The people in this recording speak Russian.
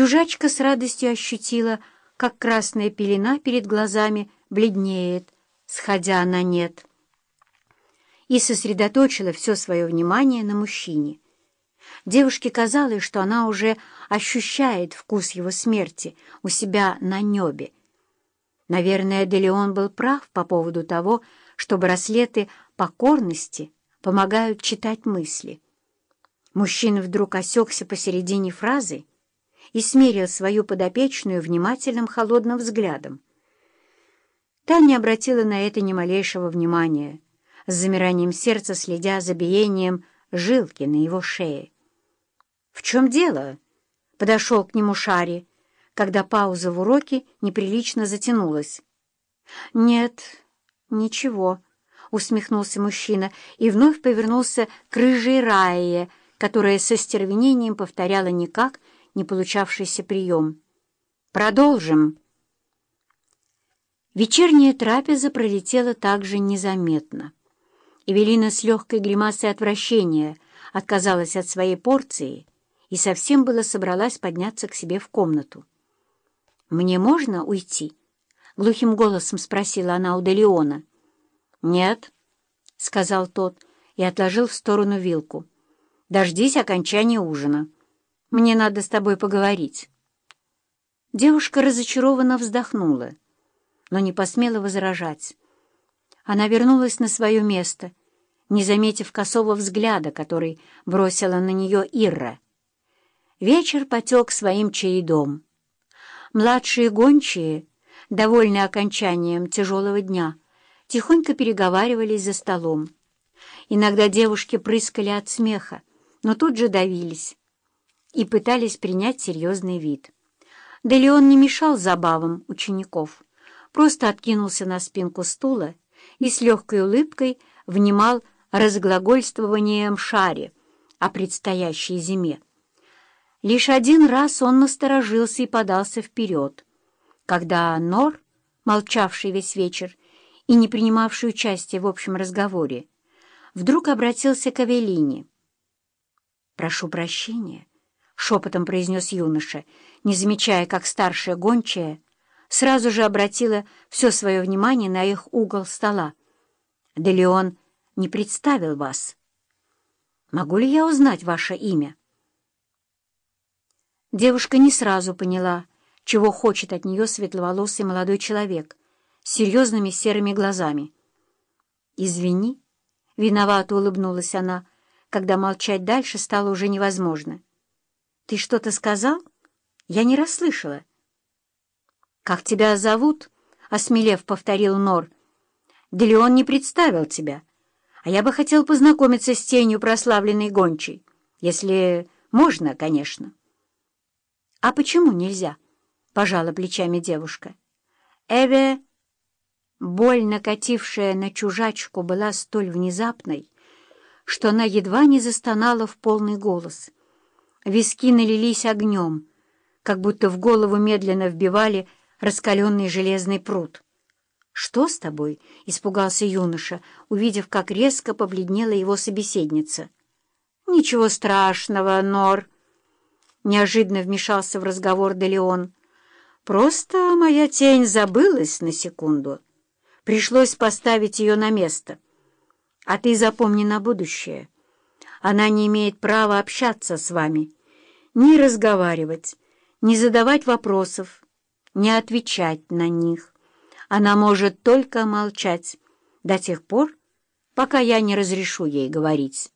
Чужачка с радостью ощутила, как красная пелена перед глазами бледнеет, сходя на нет, и сосредоточила все свое внимание на мужчине. Девушке казалось, что она уже ощущает вкус его смерти у себя на небе. Наверное, Делеон был прав по поводу того, что браслеты покорности помогают читать мысли. Мужчина вдруг осекся посередине фразы и смерил свою подопечную внимательным холодным взглядом. Та не обратила на это ни малейшего внимания, с замиранием сердца следя за биением жилки на его шее. «В чем дело?» — подошел к нему Шари, когда пауза в уроке неприлично затянулась. «Нет, ничего», — усмехнулся мужчина и вновь повернулся к рыжей Рае, которая со стервенением повторяла никак не получавшийся прием. «Продолжим». Вечерняя трапеза пролетела также незаметно. Эвелина с легкой гримасой отвращения отказалась от своей порции и совсем было собралась подняться к себе в комнату. «Мне можно уйти?» — глухим голосом спросила она у Делеона. «Нет», — сказал тот и отложил в сторону вилку. «Дождись окончания ужина. Мне надо с тобой поговорить». Девушка разочарованно вздохнула, но не посмела возражать. Она вернулась на свое место, не заметив косого взгляда, который бросила на нее Ирра. Вечер потек своим чередом. Младшие гончие, довольные окончанием тяжелого дня, тихонько переговаривались за столом. Иногда девушки прыскали от смеха, но тут же давились и пытались принять серьезный вид. Да Леон не мешал забавам учеников, просто откинулся на спинку стула и с легкой улыбкой внимал разглагольствованием Шаре о предстоящей зиме. Лишь один раз он насторожился и подался вперед, когда Нор, молчавший весь вечер и не принимавший участия в общем разговоре, вдруг обратился к Авелине. «Прошу прощения», — шепотом произнес юноша, не замечая, как старшая гончая сразу же обратила все свое внимание на их угол стола. «Да Леон не представил вас. Могу ли я узнать ваше имя?» Девушка не сразу поняла, чего хочет от нее светловолосый молодой человек с серьезными серыми глазами. «Извини», — виновато улыбнулась она, когда молчать дальше стало уже невозможно. «Ты что-то сказал? Я не расслышала». «Как тебя зовут?» — осмелев повторил Нор. «Да ли он не представил тебя? А я бы хотел познакомиться с тенью прославленной гончей, если можно, конечно». «А почему нельзя?» — пожала плечами девушка. Эве, боль, накатившая на чужачку, была столь внезапной, что она едва не застонала в полный голос. Виски налились огнем, как будто в голову медленно вбивали раскаленный железный пруд. «Что с тобой?» — испугался юноша, увидев, как резко побледнела его собеседница. «Ничего страшного, Нор!» Неожиданно вмешался в разговор Делеон. «Просто моя тень забылась на секунду. Пришлось поставить ее на место. А ты запомни на будущее. Она не имеет права общаться с вами, ни разговаривать, ни задавать вопросов, не отвечать на них. Она может только молчать до тех пор, пока я не разрешу ей говорить».